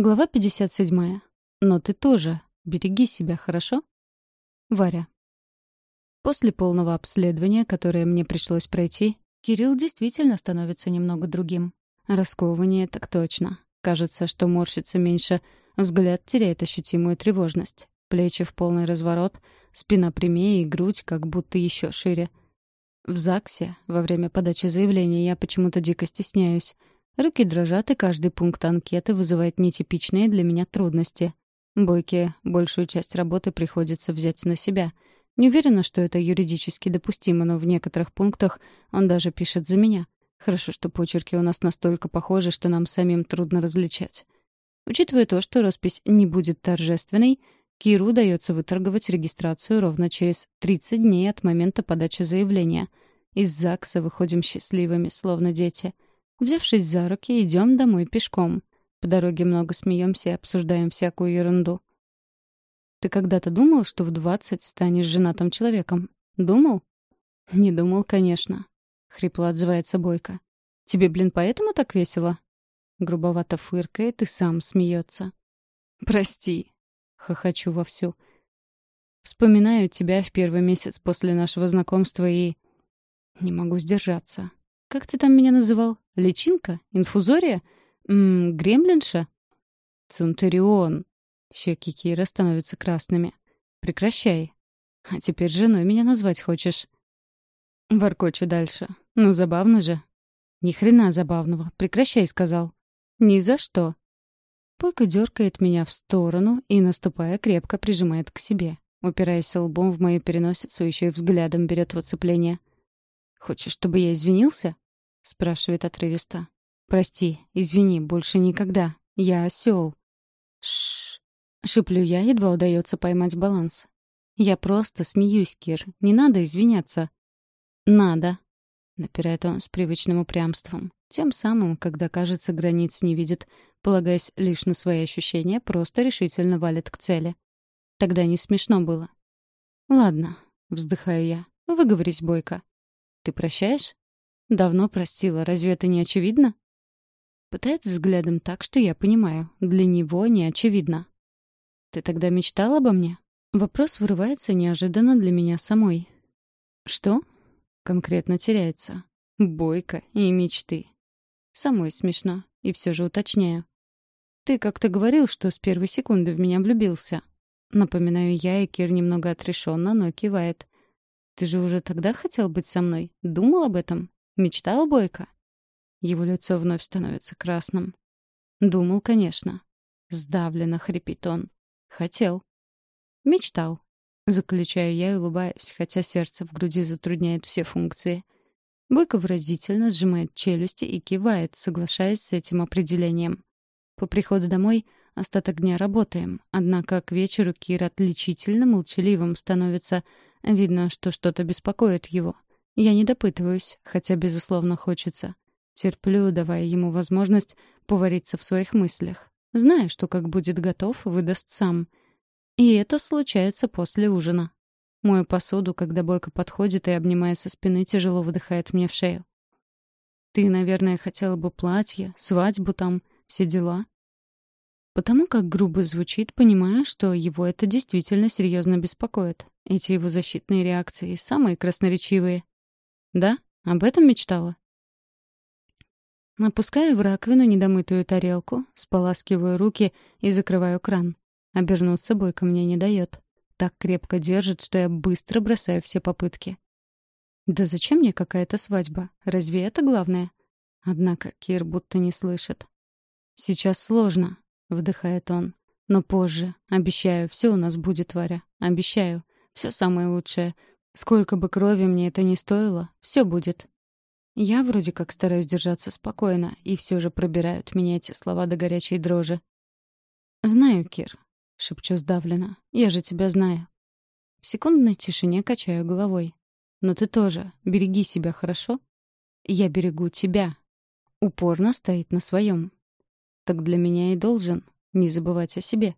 Глава 57. Но ты тоже. Береги себя, хорошо? Варя. После полного обследования, которое мне пришлось пройти, Кирилл действительно становится немного другим. Расковывание так точно. Кажется, что морщится меньше, взгляд теряет ощутимую тревожность. Плечи в полный разворот, спина прямее и грудь как будто еще шире. В ЗАГСе во время подачи заявления я почему-то дико стесняюсь — Руки дрожат, и каждый пункт анкеты вызывает нетипичные для меня трудности. Бойке большую часть работы приходится взять на себя. Не уверена, что это юридически допустимо, но в некоторых пунктах он даже пишет за меня. Хорошо, что почерки у нас настолько похожи, что нам самим трудно различать. Учитывая то, что роспись не будет торжественной, Киру удается выторговать регистрацию ровно через 30 дней от момента подачи заявления. Из ЗАГСа выходим счастливыми, словно дети — Взявшись за руки, идем домой пешком. По дороге много смеемся и обсуждаем всякую ерунду. Ты когда-то думал, что в двадцать станешь женатым человеком? Думал? Не думал, конечно. Хрипло отзывается Бойко. Тебе, блин, поэтому так весело? Грубовато фыркает и сам смеется. Прости. Хохочу вовсю. Вспоминаю тебя в первый месяц после нашего знакомства и... Не могу сдержаться. Как ты там меня называл? Личинка? Инфузория? Ммм, гремлинша? Цунтурион. Щеки Кира становятся красными. Прекращай. А теперь женой меня назвать хочешь? Воркочу дальше. Ну, забавно же. Ни хрена забавного. Прекращай, сказал. Ни за что. Пойка дергает меня в сторону и, наступая, крепко прижимает к себе. Упираясь лбом в мою переносицу, еще и взглядом берет в оцепление. «Хочешь, чтобы я извинился?» — спрашивает отрывисто. «Прости, извини, больше никогда. Я осел. Шш. Шиплю я, едва удается поймать баланс. «Я просто смеюсь, Кир. Не надо извиняться». «Надо», — напирает он с привычным упрямством. Тем самым, когда, кажется, границ не видит, полагаясь лишь на свои ощущения, просто решительно валит к цели. Тогда не смешно было. «Ладно», — вздыхаю я. «Выговорись, Бойко». «Ты прощаешь?» Давно простила, разве это не очевидно? Пытает взглядом так, что я понимаю. Для него не очевидно. Ты тогда мечтал обо мне? Вопрос вырывается неожиданно для меня самой. Что? Конкретно теряется. Бойко и мечты. Самой смешно. И все же уточняю. Ты как-то говорил, что с первой секунды в меня влюбился. Напоминаю я, и Кир немного отрешенно, но кивает. Ты же уже тогда хотел быть со мной? Думал об этом? Мечтал Бойко? Его лицо вновь становится красным. Думал, конечно. Сдавленно хрипит он. Хотел. Мечтал. Заключаю я и улыбаюсь, хотя сердце в груди затрудняет все функции. Бойко выразительно сжимает челюсти и кивает, соглашаясь с этим определением. По приходу домой остаток дня работаем, однако к вечеру Кир отличительно молчаливым становится. Видно, что что-то беспокоит его. Я не допытываюсь, хотя, безусловно, хочется. Терплю, давая ему возможность повариться в своих мыслях. Знаю, что как будет готов, выдаст сам. И это случается после ужина. Мою посуду, когда Бойко подходит и, обнимая со спины, тяжело выдыхает мне в шею. «Ты, наверное, хотела бы платье, свадьбу там, все дела?» Потому как грубо звучит, понимая, что его это действительно серьезно беспокоит. Эти его защитные реакции самые красноречивые. Да? Об этом мечтала? Опускаю в раковину недомытую тарелку, споласкиваю руки и закрываю кран. Обернуться бойко мне не дает. Так крепко держит, что я быстро бросаю все попытки. Да зачем мне какая-то свадьба? Разве это главное? Однако Кир будто не слышит. «Сейчас сложно», — вдыхает он. «Но позже. Обещаю, все у нас будет, Варя. Обещаю. Все самое лучшее. Сколько бы крови мне это ни стоило, все будет. Я вроде как стараюсь держаться спокойно, и все же пробирают меня эти слова до горячей дрожи. «Знаю, Кир», — шепчу сдавленно, — «я же тебя знаю». В секундной тишине качаю головой. «Но ты тоже. Береги себя, хорошо?» «Я берегу тебя». Упорно стоит на своем. «Так для меня и должен. Не забывать о себе».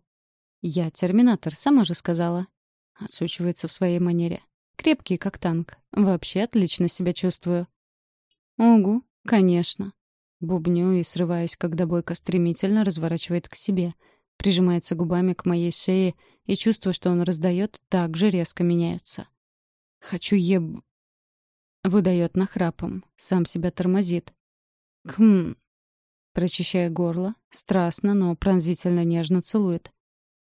«Я терминатор, сама же сказала». Отшучивается в своей манере. Крепкий, как танк. Вообще отлично себя чувствую. Угу, конечно. Бубню и срываюсь, когда Бойко стремительно разворачивает к себе, прижимается губами к моей шее, и чувство, что он раздает, так же резко меняются. «Хочу еб...» Выдает нахрапом, сам себя тормозит. «Хм...» Прочищая горло, страстно, но пронзительно нежно целует.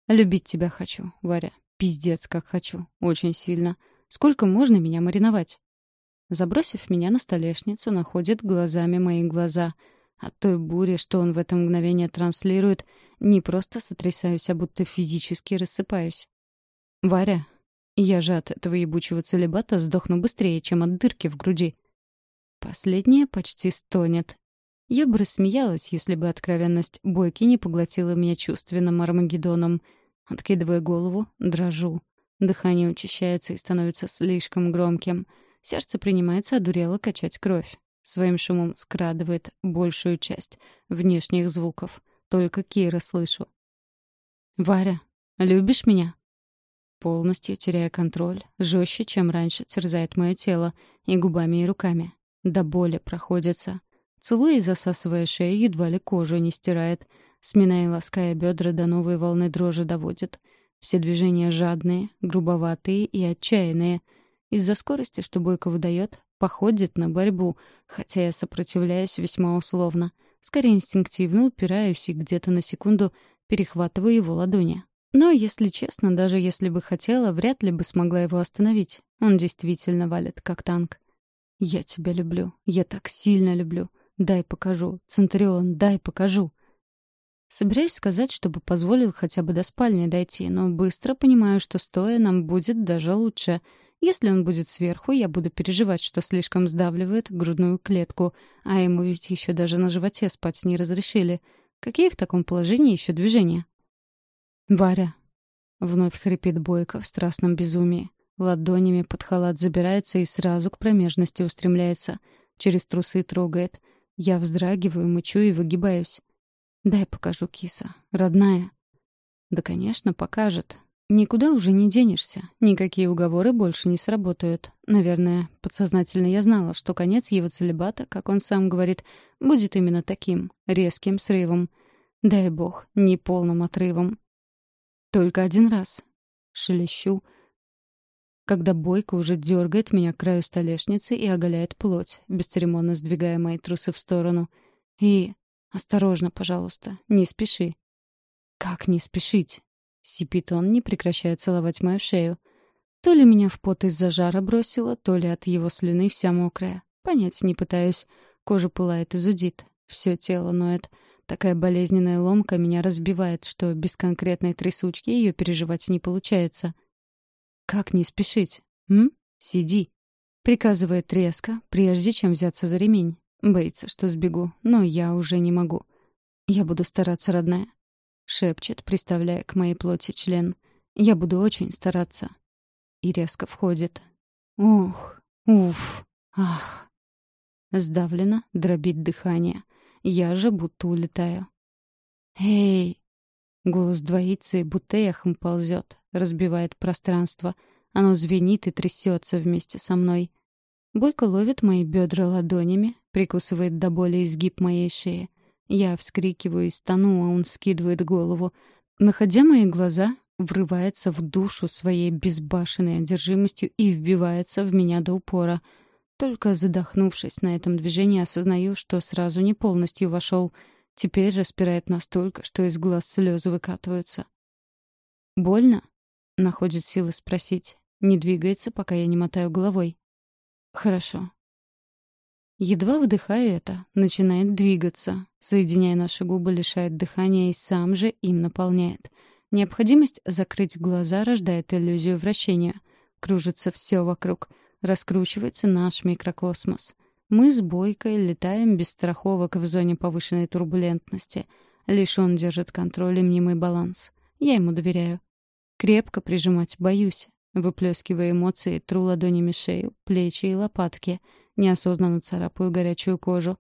«Любить тебя хочу, Варя. Пиздец, как хочу. Очень сильно. Сколько можно меня мариновать?» Забросив меня на столешницу, находит глазами мои глаза. От той бури, что он в это мгновение транслирует, не просто сотрясаюсь, а будто физически рассыпаюсь. «Варя, я же от этого ебучего целебата сдохну быстрее, чем от дырки в груди». Последнее почти стонет. Я бы рассмеялась, если бы откровенность Бойки не поглотила меня чувственным армагеддоном. Откидывая голову, дрожу. Дыхание учащается и становится слишком громким — Сердце принимается одурело качать кровь. Своим шумом скрадывает большую часть внешних звуков. Только Кира слышу. «Варя, любишь меня?» Полностью теряя контроль, жестче, чем раньше, терзает мое тело и губами, и руками. До боли проходится. Целуя и засасывая шею, едва ли кожу не стирает. Сминая и лаская бедра до новой волны дрожи доводит. Все движения жадные, грубоватые и отчаянные — из-за скорости, что Бойко выдает, походит на борьбу, хотя я сопротивляюсь весьма условно. Скорее инстинктивно упираюсь и где-то на секунду перехватываю его ладони. Но, если честно, даже если бы хотела, вряд ли бы смогла его остановить. Он действительно валит, как танк. «Я тебя люблю. Я так сильно люблю. Дай покажу. Центурион, дай покажу». Собираюсь сказать, чтобы позволил хотя бы до спальни дойти, но быстро понимаю, что стоя нам будет даже лучше — если он будет сверху, я буду переживать, что слишком сдавливает грудную клетку, а ему ведь еще даже на животе спать не разрешили. Какие в таком положении еще движения? «Варя!» — вновь хрипит Бойко в страстном безумии. Ладонями под халат забирается и сразу к промежности устремляется. Через трусы трогает. Я вздрагиваю, мычу и выгибаюсь. «Дай покажу, киса. Родная». «Да, конечно, покажет. Никуда уже не денешься. Никакие уговоры больше не сработают. Наверное, подсознательно я знала, что конец его целебата, как он сам говорит, будет именно таким, резким срывом. Дай бог, не полным отрывом. Только один раз. Шелещу. Когда Бойко уже дергает меня к краю столешницы и оголяет плоть, бесцеремонно сдвигая мои трусы в сторону. И... Осторожно, пожалуйста, не спеши. Как не спешить? Сипит он, не прекращая целовать мою шею. То ли меня в пот из-за жара бросило, то ли от его слюны вся мокрая. Понять не пытаюсь. Кожа пылает и зудит. Все тело ноет. Такая болезненная ломка меня разбивает, что без конкретной трясучки ее переживать не получается. «Как не спешить? М? Сиди!» Приказывает резко, прежде чем взяться за ремень. Боится, что сбегу, но я уже не могу. Я буду стараться, родная шепчет, приставляя к моей плоти член. «Я буду очень стараться». И резко входит. «Ух, уф, ах». Сдавлено, дробит дыхание. Я же будто улетаю. «Эй!» Голос двоится и будто эхом ползет, разбивает пространство. Оно звенит и трясется вместе со мной. Бойко ловит мои бедра ладонями, прикусывает до боли изгиб моей шеи. Я вскрикиваю и стану, а он скидывает голову. Находя мои глаза, врывается в душу своей безбашенной одержимостью и вбивается в меня до упора. Только задохнувшись на этом движении, осознаю, что сразу не полностью вошел. Теперь распирает настолько, что из глаз слезы выкатываются. «Больно?» — находит силы спросить. Не двигается, пока я не мотаю головой. «Хорошо. Едва выдыхая это, начинает двигаться. Соединяя наши губы, лишает дыхания и сам же им наполняет. Необходимость закрыть глаза рождает иллюзию вращения. Кружится все вокруг. Раскручивается наш микрокосмос. Мы с Бойкой летаем без страховок в зоне повышенной турбулентности. Лишь он держит контроль и мнимый баланс. Я ему доверяю. Крепко прижимать боюсь. Выплескивая эмоции, тру ладонями шею, плечи и лопатки — неосознанно царапаю горячую кожу.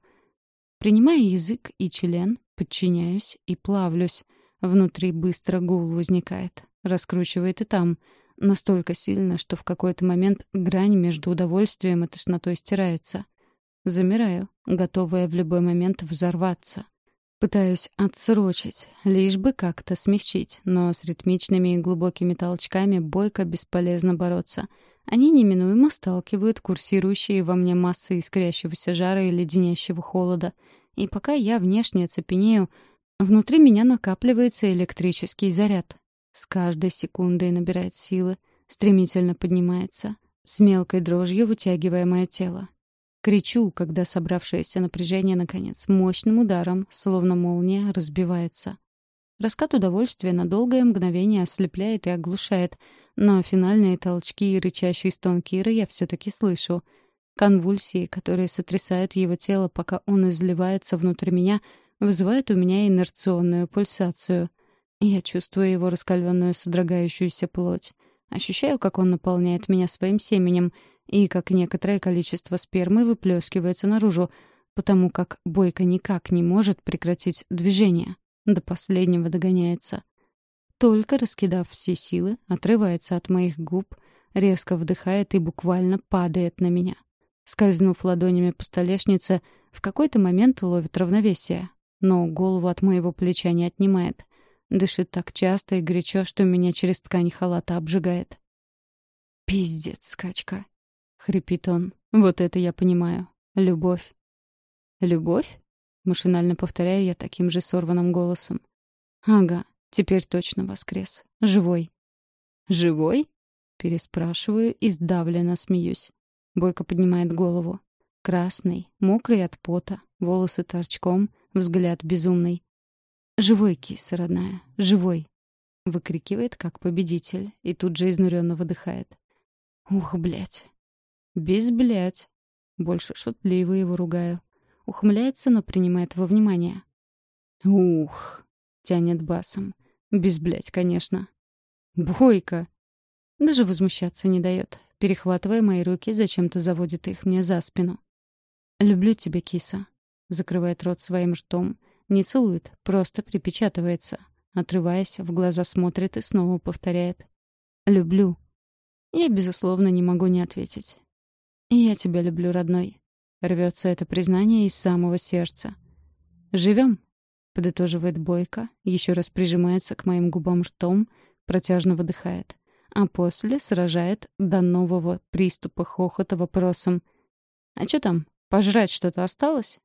Принимая язык и член, подчиняюсь и плавлюсь. Внутри быстро гул возникает. Раскручивает и там. Настолько сильно, что в какой-то момент грань между удовольствием и тошнотой стирается. Замираю, готовая в любой момент взорваться. Пытаюсь отсрочить, лишь бы как-то смягчить, но с ритмичными и глубокими толчками бойко бесполезно бороться. Они неминуемо сталкивают курсирующие во мне массы искрящегося жара и леденящего холода. И пока я внешне цепенею, внутри меня накапливается электрический заряд. С каждой секундой набирает силы, стремительно поднимается, с мелкой дрожью вытягивая мое тело. Кричу, когда собравшееся напряжение, наконец, мощным ударом, словно молния, разбивается. Раскат удовольствия на долгое мгновение ослепляет и оглушает, но финальные толчки и рычащий стон Кира я все-таки слышу. Конвульсии, которые сотрясают его тело, пока он изливается внутрь меня, вызывают у меня инерционную пульсацию. Я чувствую его раскаленную содрогающуюся плоть. Ощущаю, как он наполняет меня своим семенем — и как некоторое количество спермы выплескивается наружу, потому как Бойко никак не может прекратить движение. До последнего догоняется. Только раскидав все силы, отрывается от моих губ, резко вдыхает и буквально падает на меня. Скользнув ладонями по столешнице, в какой-то момент ловит равновесие, но голову от моего плеча не отнимает. Дышит так часто и горячо, что меня через ткань халата обжигает. Пиздец, скачка. — хрипит он. «Вот это я понимаю. Любовь». «Любовь?» — машинально повторяю я таким же сорванным голосом. «Ага, теперь точно воскрес. Живой». «Живой?» — переспрашиваю и сдавленно смеюсь. Бойко поднимает голову. Красный, мокрый от пота, волосы торчком, взгляд безумный. «Живой, киса родная, живой!» — выкрикивает, как победитель, и тут же изнуренно выдыхает. «Ух, блядь, без блять. Больше шутливо его ругаю. Ухмыляется, но принимает во внимание. Ух, тянет басом. Без блять, конечно. Бойко. Даже возмущаться не дает. Перехватывая мои руки, зачем-то заводит их мне за спину. «Люблю тебя, киса». Закрывает рот своим ртом. Не целует, просто припечатывается. Отрываясь, в глаза смотрит и снова повторяет. «Люблю». Я, безусловно, не могу не ответить. «Я тебя люблю, родной». Рвется это признание из самого сердца. «Живем?» — подытоживает Бойко, еще раз прижимается к моим губам ртом, протяжно выдыхает. А после сражает до нового приступа хохота вопросом. «А что там, пожрать что-то осталось?»